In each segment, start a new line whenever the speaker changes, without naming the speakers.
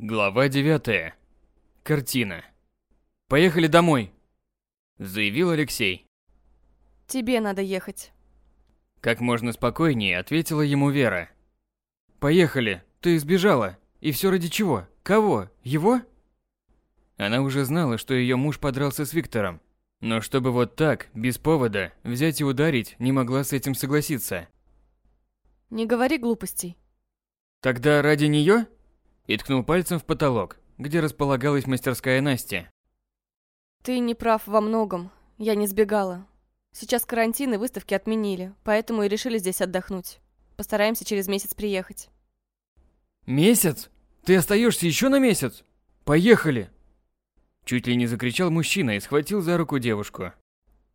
Глава 9. Картина. Поехали домой, заявил Алексей.
Тебе надо ехать.
Как можно спокойнее ответила ему Вера. Поехали. Ты сбежала. И все ради чего? Кого? Его? Она уже знала, что ее муж подрался с Виктором, но чтобы вот так, без повода, взять и ударить, не могла с этим согласиться.
Не говори глупостей.
Тогда ради нее? И ткнул пальцем в потолок, где располагалась мастерская Насти.
Ты не прав во многом. Я не сбегала. Сейчас карантин и выставки отменили, поэтому и решили здесь отдохнуть. Постараемся через месяц приехать.
Месяц? Ты остаешься еще на месяц? Поехали! Чуть ли не закричал мужчина и схватил за руку девушку.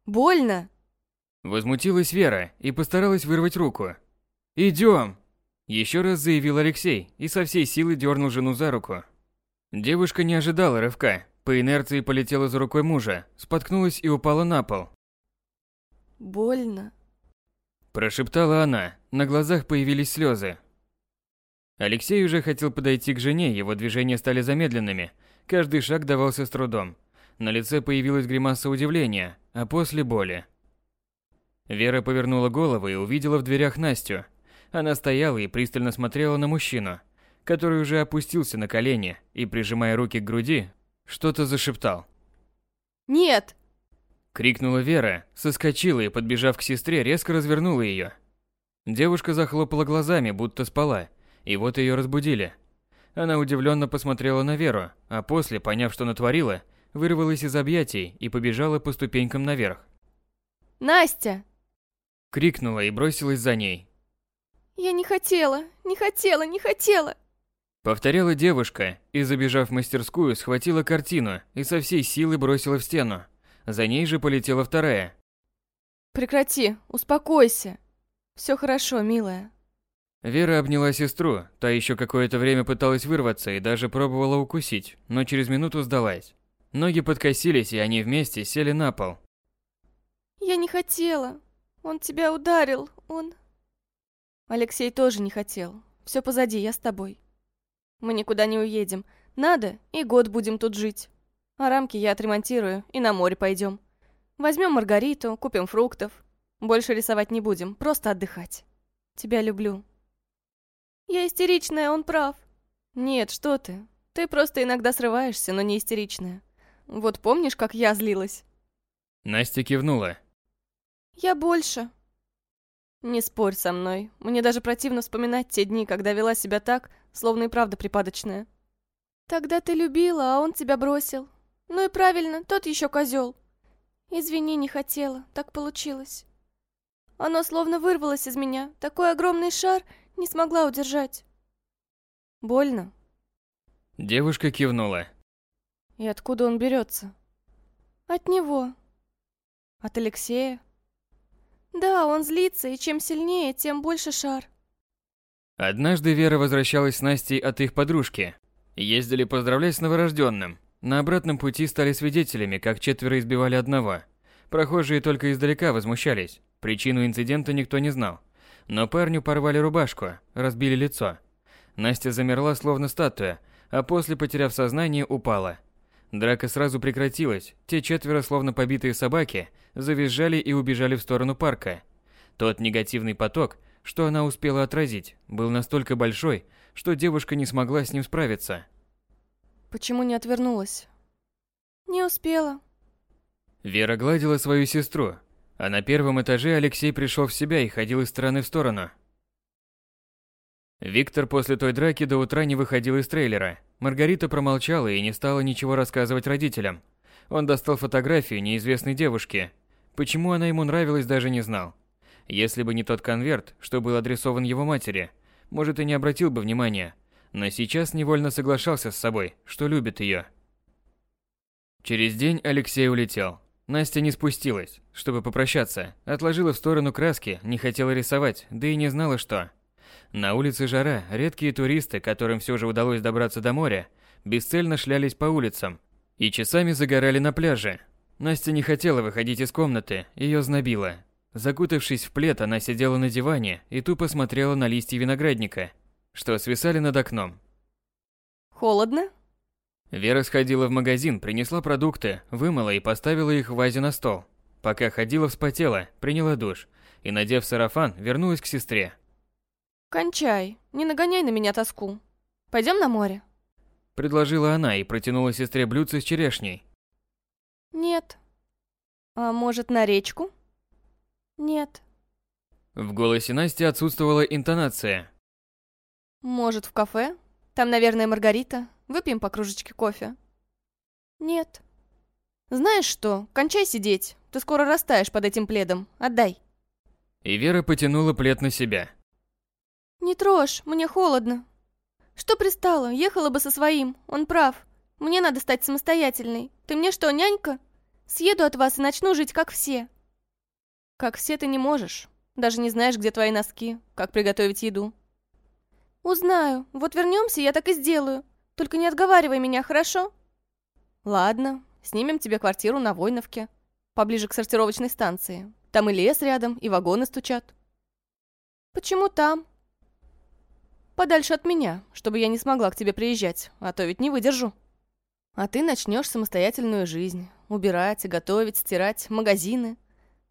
Больно?
Возмутилась Вера и постаралась вырвать руку. Идем! Еще раз заявил Алексей и со всей силы дернул жену за руку. Девушка не ожидала рывка, по инерции полетела за рукой мужа, споткнулась и упала на пол.
Больно.
Прошептала она, на глазах появились слезы. Алексей уже хотел подойти к жене, его движения стали замедленными, каждый шаг давался с трудом. На лице появилась гримаса удивления, а после боли. Вера повернула голову и увидела в дверях Настю, она стояла и пристально смотрела на мужчину, который уже опустился на колени и, прижимая руки к груди, что-то зашептал.
«Нет!»
Крикнула Вера, соскочила и, подбежав к сестре, резко развернула ее. Девушка захлопала глазами, будто спала, и вот ее разбудили. Она удивленно посмотрела на Веру, а после, поняв, что натворила, вырвалась из объятий и побежала по ступенькам наверх.
«Настя!»
Крикнула и бросилась за ней,
«Я не хотела, не хотела, не хотела!»
Повторяла девушка и, забежав в мастерскую, схватила картину и со всей силы бросила в стену. За ней же полетела вторая.
«Прекрати, успокойся. Все хорошо, милая».
Вера обняла сестру, та еще какое-то время пыталась вырваться и даже пробовала укусить, но через минуту сдалась. Ноги подкосились, и они вместе сели на пол.
«Я не хотела. Он тебя ударил, он...» Алексей тоже не хотел. Все позади, я с тобой. Мы никуда не уедем. Надо, и год будем тут жить. А рамки я отремонтирую, и на море пойдем. Возьмем Маргариту, купим фруктов. Больше рисовать не будем, просто отдыхать. Тебя люблю. Я истеричная, он прав. Нет, что ты. Ты просто иногда срываешься, но не истеричная. Вот помнишь, как я злилась?
Настя кивнула.
Я больше. Не спорь со мной. Мне даже противно вспоминать те дни, когда вела себя так, словно и правда припадочная. Тогда ты любила, а он тебя бросил. Ну и правильно, тот еще козел. Извини, не хотела, так получилось. Оно словно вырвалось из меня. Такой огромный шар не смогла удержать. Больно?
Девушка кивнула.
И откуда он берется? От него. От Алексея. Да, он злится, и чем сильнее, тем больше шар.
Однажды Вера возвращалась с Настей от их подружки. Ездили поздравлять с новорожденным. На обратном пути стали свидетелями, как четверо избивали одного. Прохожие только издалека возмущались. Причину инцидента никто не знал. Но парню порвали рубашку, разбили лицо. Настя замерла, словно статуя, а после, потеряв сознание, упала. Драка сразу прекратилась, те четверо, словно побитые собаки, завизжали и убежали в сторону парка. Тот негативный поток, что она успела отразить, был настолько большой, что девушка не смогла с ним справиться.
Почему не отвернулась? Не успела.
Вера гладила свою сестру, а на первом этаже Алексей пришел в себя и ходил из стороны в сторону. Виктор после той драки до утра не выходил из трейлера. Маргарита промолчала и не стала ничего рассказывать родителям. Он достал фотографию неизвестной девушки. Почему она ему нравилась, даже не знал. Если бы не тот конверт, что был адресован его матери, может и не обратил бы внимания. Но сейчас невольно соглашался с собой, что любит ее. Через день Алексей улетел. Настя не спустилась, чтобы попрощаться. Отложила в сторону краски, не хотела рисовать, да и не знала, что. На улице жара, редкие туристы, которым все же удалось добраться до моря, бесцельно шлялись по улицам и часами загорали на пляже. Настя не хотела выходить из комнаты, ее знобило. Закутавшись в плед, она сидела на диване и тупо смотрела на листья виноградника, что свисали над окном.
Холодно?
Вера сходила в магазин, принесла продукты, вымыла и поставила их в вазе на стол. Пока ходила, вспотела, приняла душ и, надев сарафан, вернулась к сестре.
Кончай, не нагоняй на меня тоску. Пойдем на море?
Предложила она и протянула сестре блюдце с черешней.
Нет. А может, на речку? Нет.
В голосе Насти отсутствовала интонация.
Может, в кафе? Там, наверное, Маргарита. Выпьем по кружечке кофе. Нет. Знаешь что, кончай сидеть. Ты скоро растаешь под этим пледом. Отдай.
И Вера потянула плед на себя.
Не трожь, мне холодно. Что пристала? Ехала бы со своим. Он прав. Мне надо стать самостоятельной. Ты мне что, нянька? Съеду от вас и начну жить как все. Как все ты не можешь. Даже не знаешь, где твои носки, как приготовить еду. Узнаю. Вот вернемся, я так и сделаю. Только не отговаривай меня, хорошо? Ладно, снимем тебе квартиру на Войновке, поближе к сортировочной станции. Там и лес рядом, и вагоны стучат. Почему там? Подальше от меня, чтобы я не смогла к тебе приезжать, а то ведь не выдержу. А ты начнешь самостоятельную жизнь. Убирать, готовить, стирать, магазины.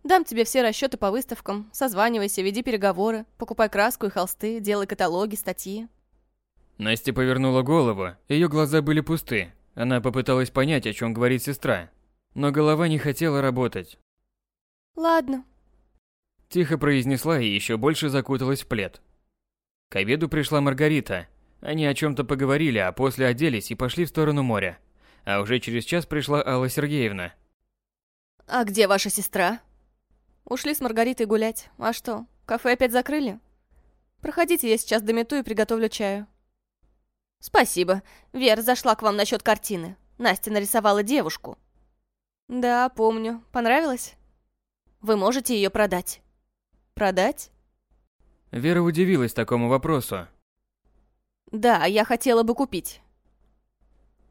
Дам тебе все расчеты по выставкам, созванивайся, веди переговоры, покупай краску и холсты, делай каталоги, статьи.
Настя повернула голову, ее глаза были пусты. Она попыталась понять, о чем говорит сестра, но голова не хотела работать.
Ладно.
Тихо произнесла и еще больше закуталась в плед. К обеду пришла Маргарита. Они о чем-то поговорили, а после оделись и пошли в сторону моря. А уже через час пришла Алла Сергеевна.
«А где ваша сестра?» «Ушли с Маргаритой гулять. А что, кафе опять закрыли?» «Проходите, я сейчас домету и приготовлю чаю». «Спасибо. Вера зашла к вам насчет картины. Настя нарисовала девушку». «Да, помню. Понравилось?» «Вы можете ее продать». «Продать?»
Вера удивилась такому вопросу.
«Да, я хотела бы купить».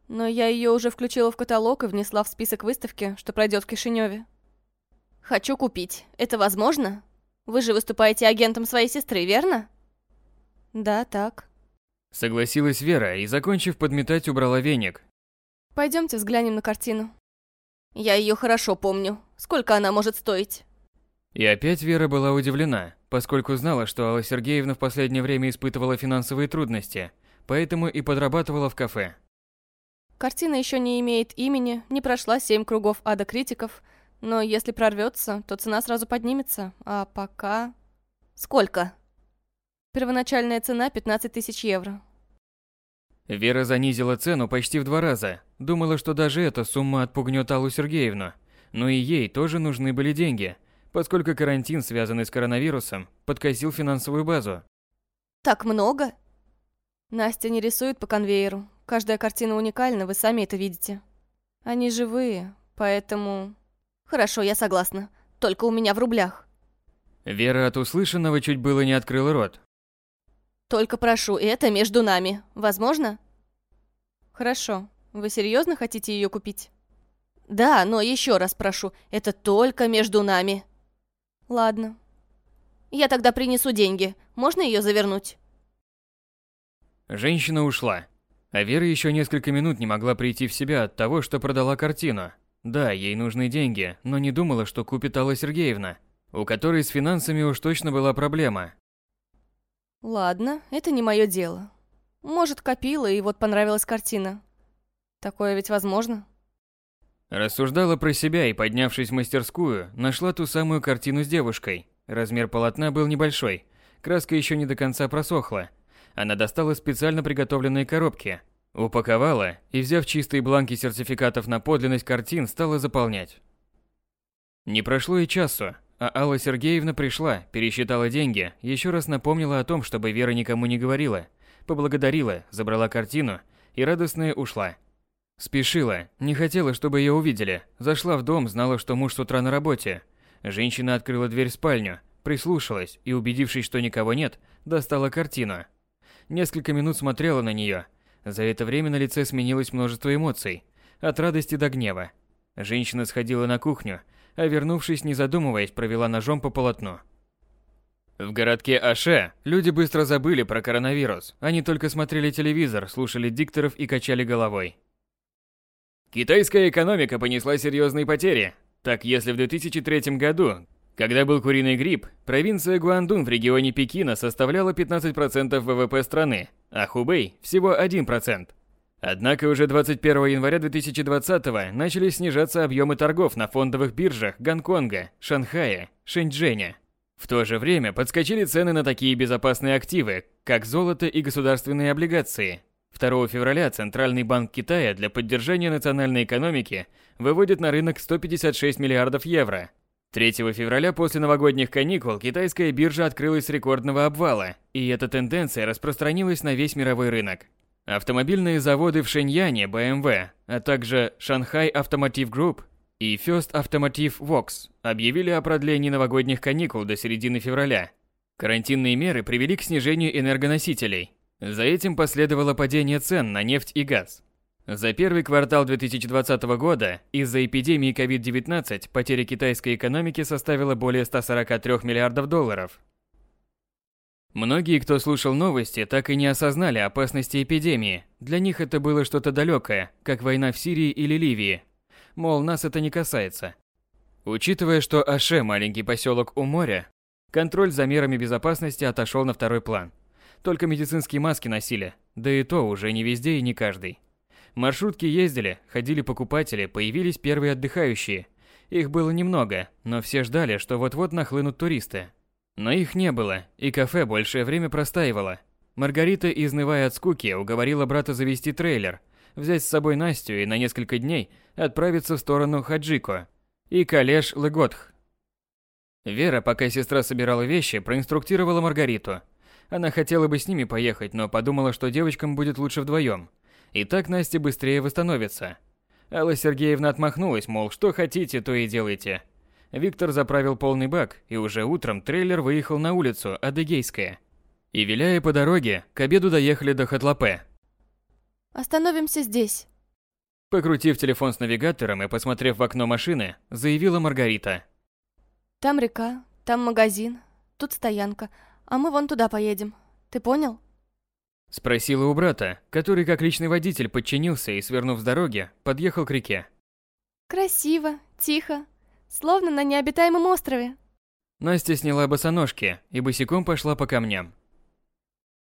Но я ее уже включила в каталог и внесла в список выставки, что пройдет в Кишиневе. «Хочу купить. Это возможно? Вы же выступаете агентом своей сестры, верно?» «Да, так».
Согласилась Вера и, закончив подметать, убрала веник.
Пойдемте взглянем на картину. Я ее хорошо помню. Сколько она может стоить?
И опять Вера была удивлена, поскольку знала, что Алла Сергеевна в последнее время испытывала финансовые трудности, поэтому и подрабатывала в кафе.
Картина еще не имеет имени, не прошла семь кругов ада критиков, но если прорвется, то цена сразу поднимется, а пока... Сколько? Первоначальная цена 15 тысяч евро.
Вера занизила цену почти в два раза. Думала, что даже эта сумма отпугнет Аллу Сергеевну. Но и ей тоже нужны были деньги, поскольку карантин, связанный с коронавирусом, подкосил финансовую базу.
Так много? Настя не рисует по конвейеру. Каждая картина уникальна, вы сами это видите. Они живые, поэтому... Хорошо, я согласна. Только у меня в рублях.
Вера от услышанного чуть было не открыла рот.
Только прошу, это между нами. Возможно? Хорошо. Вы серьезно хотите ее купить? Да, но еще раз прошу, это только между нами. Ладно. Я тогда принесу деньги. Можно ее завернуть?
Женщина ушла. А Вера еще несколько минут не могла прийти в себя от того, что продала картину. Да, ей нужны деньги, но не думала, что купит Алла Сергеевна, у которой с финансами уж точно была проблема.
Ладно, это не мое дело. Может, копила, и вот понравилась картина. Такое ведь возможно?
Рассуждала про себя и, поднявшись в мастерскую, нашла ту самую картину с девушкой. Размер полотна был небольшой, краска еще не до конца просохла. Она достала специально приготовленные коробки, упаковала и, взяв чистые бланки сертификатов на подлинность картин, стала заполнять. Не прошло и часу, а Алла Сергеевна пришла, пересчитала деньги, еще раз напомнила о том, чтобы Вера никому не говорила, поблагодарила, забрала картину и радостная ушла. Спешила, не хотела, чтобы ее увидели. Зашла в дом, знала, что муж с утра на работе. Женщина открыла дверь в спальню, прислушалась и, убедившись, что никого нет, достала картину. Несколько минут смотрела на нее. За это время на лице сменилось множество эмоций, от радости до гнева. Женщина сходила на кухню, а вернувшись, не задумываясь, провела ножом по полотну. В городке Аше люди быстро забыли про коронавирус. Они только смотрели телевизор, слушали дикторов и качали головой. Китайская экономика понесла серьезные потери. Так, если в 2003 году, когда был куриный грипп, провинция Гуандун в регионе Пекина составляла 15% ВВП страны, а Хубэй – всего 1%. Однако уже 21 января 2020 начали снижаться объемы торгов на фондовых биржах Гонконга, Шанхая, Шэньчжэня. В то же время подскочили цены на такие безопасные активы, как золото и государственные облигации. 2 февраля Центральный банк Китая для поддержания национальной экономики выводит на рынок 156 миллиардов евро. 3 февраля после новогодних каникул китайская биржа открылась с рекордного обвала, и эта тенденция распространилась на весь мировой рынок. Автомобильные заводы в Шэньяне BMW, а также Shanghai Automotive Group и First Automotive Works объявили о продлении новогодних каникул до середины февраля. Карантинные меры привели к снижению энергоносителей. За этим последовало падение цен на нефть и газ. За первый квартал 2020 года из-за эпидемии COVID-19 потеря китайской экономики составила более 143 миллиардов долларов. Многие, кто слушал новости, так и не осознали опасности эпидемии. Для них это было что-то далекое, как война в Сирии или Ливии, мол, нас это не касается. Учитывая, что Аше – маленький поселок у моря, контроль за мерами безопасности отошел на второй план. Только медицинские маски носили, да и то уже не везде и не каждый. Маршрутки ездили, ходили покупатели, появились первые отдыхающие. Их было немного, но все ждали, что вот-вот нахлынут туристы. Но их не было, и кафе большее время простаивало. Маргарита, изнывая от скуки, уговорила брата завести трейлер – взять с собой Настю и на несколько дней отправиться в сторону Хаджико и Калеш Лыготх. Вера, пока сестра собирала вещи, проинструктировала Маргариту. Она хотела бы с ними поехать, но подумала, что девочкам будет лучше вдвоем. И так Настя быстрее восстановится. Алла Сергеевна отмахнулась, мол, что хотите, то и делайте. Виктор заправил полный бак, и уже утром трейлер выехал на улицу Адыгейская. И виляя по дороге, к обеду доехали до Хатлапе,
Остановимся здесь.
Покрутив телефон с навигатором и посмотрев в окно машины, заявила Маргарита.
Там река, там магазин, тут стоянка, а мы вон туда поедем. Ты понял?
Спросила у брата, который как личный водитель подчинился и, свернув с дороги, подъехал к реке.
Красиво, тихо, словно на необитаемом острове.
Настя сняла босоножки и босиком пошла по камням.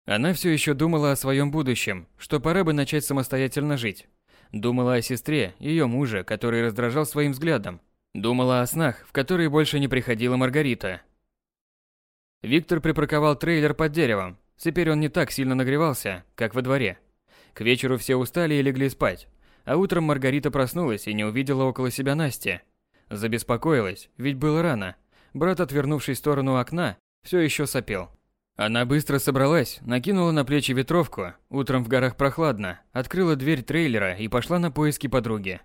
Она все еще думала о своем будущем, что пора бы начать самостоятельно жить. Думала о сестре, ее муже, который раздражал своим взглядом. Думала о снах, в которые больше не приходила Маргарита. Виктор припарковал трейлер под деревом. Теперь он не так сильно нагревался, как во дворе. К вечеру все устали и легли спать. А утром Маргарита проснулась и не увидела около себя Насти. Забеспокоилась, ведь было рано. Брат, отвернувшись в сторону окна, все еще сопел. Она быстро собралась, накинула на плечи ветровку, утром в горах прохладно, открыла дверь трейлера и пошла на поиски подруги.